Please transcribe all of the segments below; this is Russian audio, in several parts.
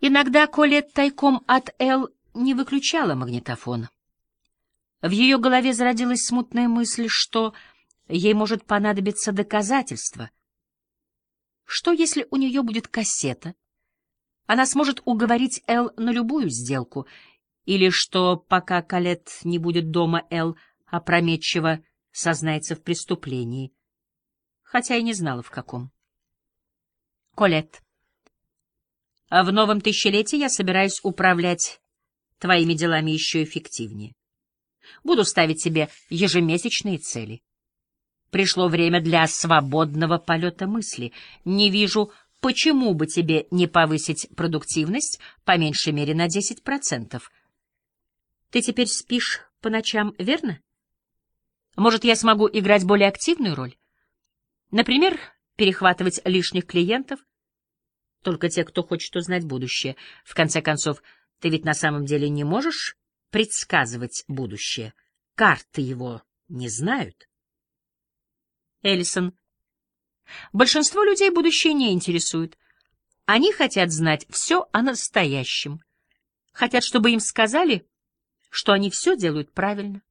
Иногда Колет тайком от Эл не выключала магнитофон. В ее голове зародилась смутная мысль, что ей может понадобиться доказательство. Что, если у нее будет кассета? Она сможет уговорить Эл на любую сделку, или что, пока Калет не будет дома, Эл опрометчиво сознается в преступлении, хотя и не знала, в каком. Колет. А в новом тысячелетии я собираюсь управлять твоими делами еще эффективнее. Буду ставить себе ежемесячные цели. Пришло время для свободного полета мысли. Не вижу, почему бы тебе не повысить продуктивность по меньшей мере на 10%. Ты теперь спишь по ночам, верно? Может, я смогу играть более активную роль? Например, перехватывать лишних клиентов, только те, кто хочет узнать будущее. В конце концов, ты ведь на самом деле не можешь предсказывать будущее. Карты его не знают. Эллисон. Большинство людей будущее не интересует. Они хотят знать все о настоящем. Хотят, чтобы им сказали, что они все делают правильно.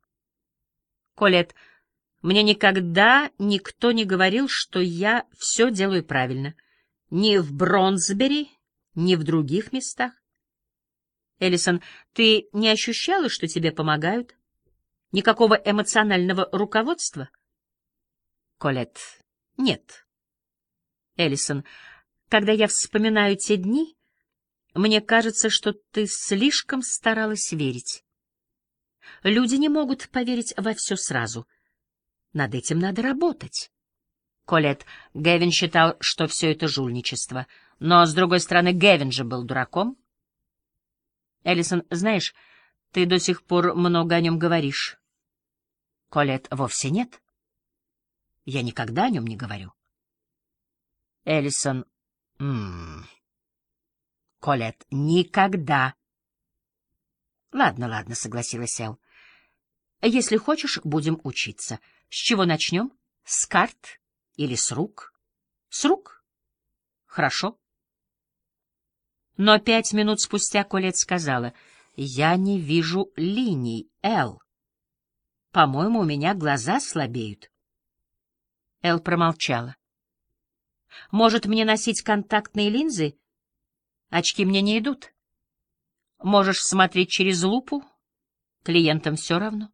Колет, мне никогда никто не говорил, что я все делаю правильно. — ни в Бронзбери, ни в других местах. Эллисон, ты не ощущала, что тебе помогают? Никакого эмоционального руководства? Колет, нет. Эллисон, когда я вспоминаю те дни, мне кажется, что ты слишком старалась верить. Люди не могут поверить во все сразу. Над этим надо работать. Колет, Гевин считал, что все это жульничество. Но, с другой стороны, Гевин же был дураком. Эллисон, знаешь, ты до сих пор много о нем говоришь. Колет, вовсе нет. Я никогда о нем не говорю. Эллисон, м Колет, никогда. Ладно, ладно, согласилась Эл. Если хочешь, будем учиться. С чего начнем? С карт? Или с рук? С рук? Хорошо. Но пять минут спустя Колет сказала, «Я не вижу линий, Эл. По-моему, у меня глаза слабеют». Эл промолчала. «Может, мне носить контактные линзы? Очки мне не идут. Можешь смотреть через лупу? Клиентам все равно».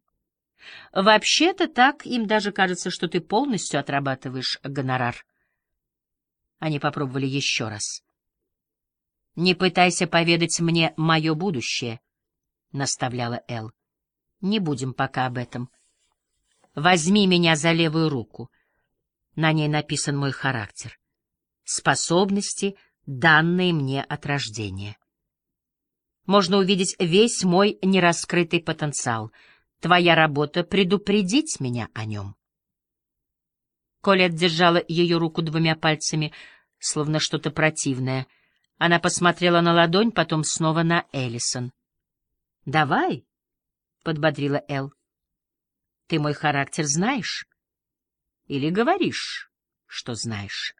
Вообще-то так, им даже кажется, что ты полностью отрабатываешь гонорар. Они попробовали еще раз. «Не пытайся поведать мне мое будущее», — наставляла Эл. «Не будем пока об этом. Возьми меня за левую руку. На ней написан мой характер. Способности, данные мне от рождения. Можно увидеть весь мой нераскрытый потенциал — Твоя работа — предупредить меня о нем. Колет держала ее руку двумя пальцами, словно что-то противное. Она посмотрела на ладонь, потом снова на Эллисон. — Давай, — подбодрила Эл. — Ты мой характер знаешь? Или говоришь, что знаешь?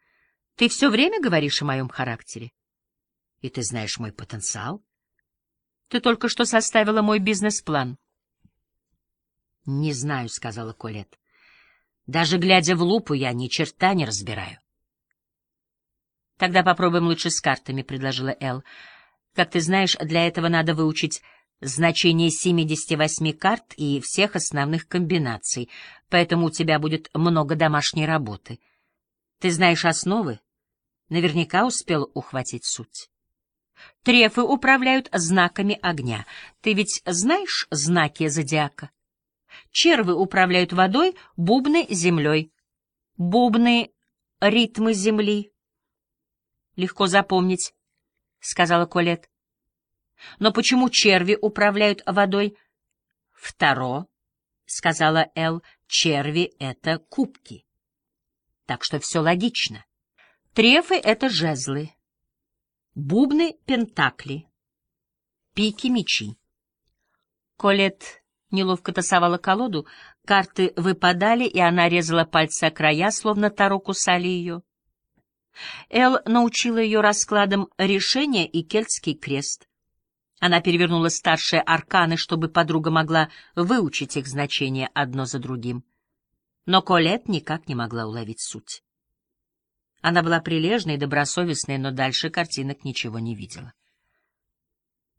Ты все время говоришь о моем характере. И ты знаешь мой потенциал. Ты только что составила мой бизнес-план. — Не знаю, — сказала Колет. Даже глядя в лупу, я ни черта не разбираю. — Тогда попробуем лучше с картами, — предложила Эл. — Как ты знаешь, для этого надо выучить значение 78 карт и всех основных комбинаций, поэтому у тебя будет много домашней работы. Ты знаешь основы? Наверняка успел ухватить суть. Трефы управляют знаками огня. Ты ведь знаешь знаки зодиака? Червы управляют водой, бубны — землей. Бубны — ритмы земли. Легко запомнить, — сказала Колет. Но почему черви управляют водой? Второ, — сказала Эл, — черви — это кубки. Так что все логично. Трефы — это жезлы. Бубны — пентакли. Пики — мечи. Колет неловко тасовала колоду, карты выпадали, и она резала пальцы о края, словно таро кусали ее. Эл научила ее раскладам решения и кельтский крест. Она перевернула старшие арканы, чтобы подруга могла выучить их значение одно за другим. Но Колет никак не могла уловить суть. Она была прилежной и добросовестной, но дальше картинок ничего не видела.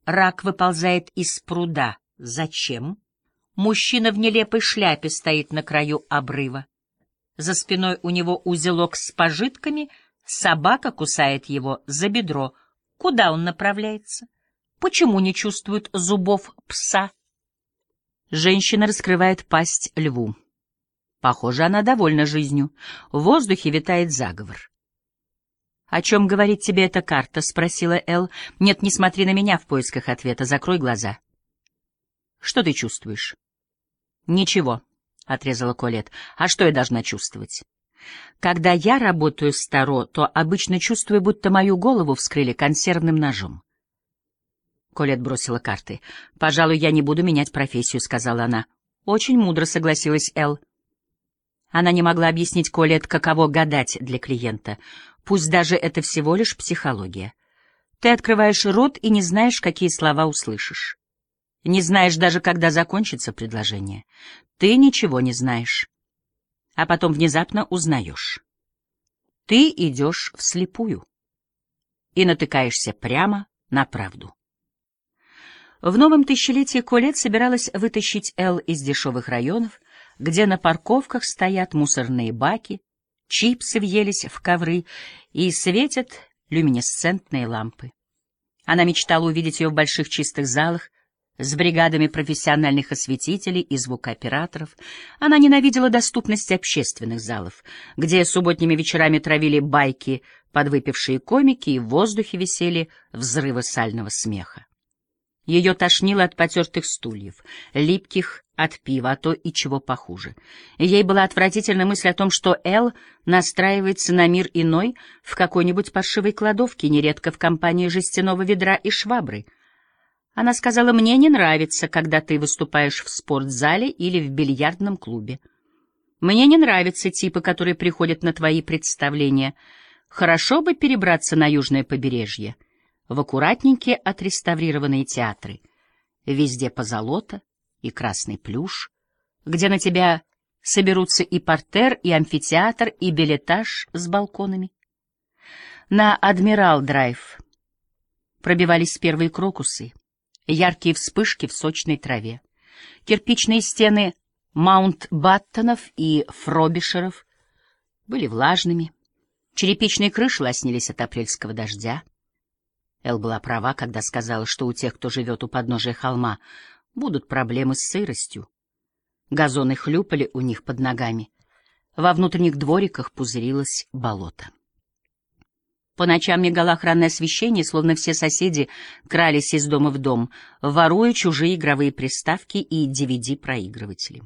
Рак выползает из пруда. Зачем? Мужчина в нелепой шляпе стоит на краю обрыва. За спиной у него узелок с пожитками, собака кусает его за бедро. Куда он направляется? Почему не чувствует зубов пса? Женщина раскрывает пасть льву. Похоже, она довольна жизнью. В воздухе витает заговор. — О чем говорит тебе эта карта? — спросила Эл. — Нет, не смотри на меня в поисках ответа. Закрой глаза. — Что ты чувствуешь? Ничего, отрезала Колет. А что я должна чувствовать? Когда я работаю с Таро, то обычно чувствую, будто мою голову вскрыли консервным ножом. Колет бросила карты. «Пожалуй, я не буду менять профессию», — сказала она. «Очень мудро», — согласилась Эл. Она не могла объяснить Колет, каково гадать для клиента. Пусть даже это всего лишь психология. Ты открываешь рот и не знаешь, какие слова услышишь. Не знаешь даже, когда закончится предложение. Ты ничего не знаешь. А потом внезапно узнаешь. Ты идешь вслепую и натыкаешься прямо на правду. В новом тысячелетии Колет собиралась вытащить Эл из дешевых районов, где на парковках стоят мусорные баки, чипсы въелись в ковры и светят люминесцентные лампы. Она мечтала увидеть ее в больших чистых залах, с бригадами профессиональных осветителей и звукооператоров. Она ненавидела доступность общественных залов, где субботними вечерами травили байки подвыпившие комики и в воздухе висели взрывы сального смеха. Ее тошнило от потертых стульев, липких от пива, а то и чего похуже. Ей была отвратительная мысль о том, что Эл настраивается на мир иной в какой-нибудь паршивой кладовке, нередко в компании жестяного ведра и швабры — она сказала, мне не нравится, когда ты выступаешь в спортзале или в бильярдном клубе. Мне не нравятся типы, которые приходят на твои представления. Хорошо бы перебраться на южное побережье, в аккуратненькие отреставрированные театры. Везде позолота и красный плюш, где на тебя соберутся и портер, и амфитеатр, и билетаж с балконами. На Адмирал-драйв пробивались первые крокусы — яркие вспышки в сочной траве. Кирпичные стены Маунт-Баттонов и Фробишеров были влажными, черепичные крыши лоснились от апрельского дождя. Эл была права, когда сказала, что у тех, кто живет у подножия холма, будут проблемы с сыростью. Газоны хлюпали у них под ногами. Во внутренних двориках пузырилось болото. По ночам мигало охранное освещение, словно все соседи крались из дома в дом, воруя чужие игровые приставки и DVD-проигрыватели.